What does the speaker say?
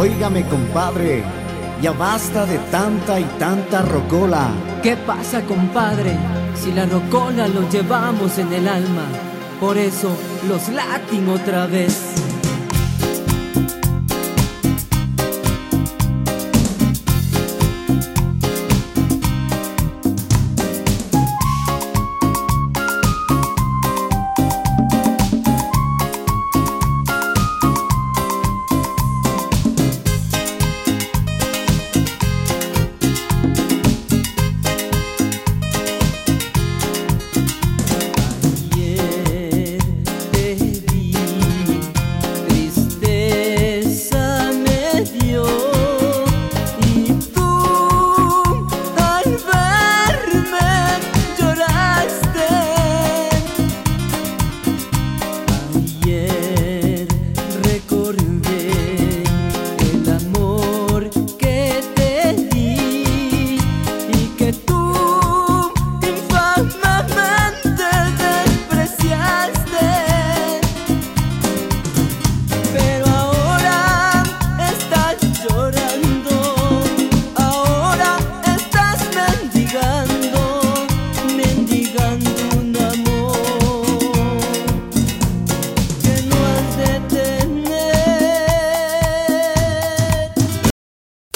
Óigame, compadre, ya basta de tanta y tanta rocola. ¿Qué pasa, compadre? Si la rocola lo llevamos en el alma, por eso los latin otra vez.